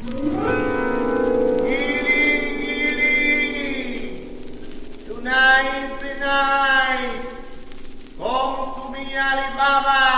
Tonight, the night, come to me, Alibaba.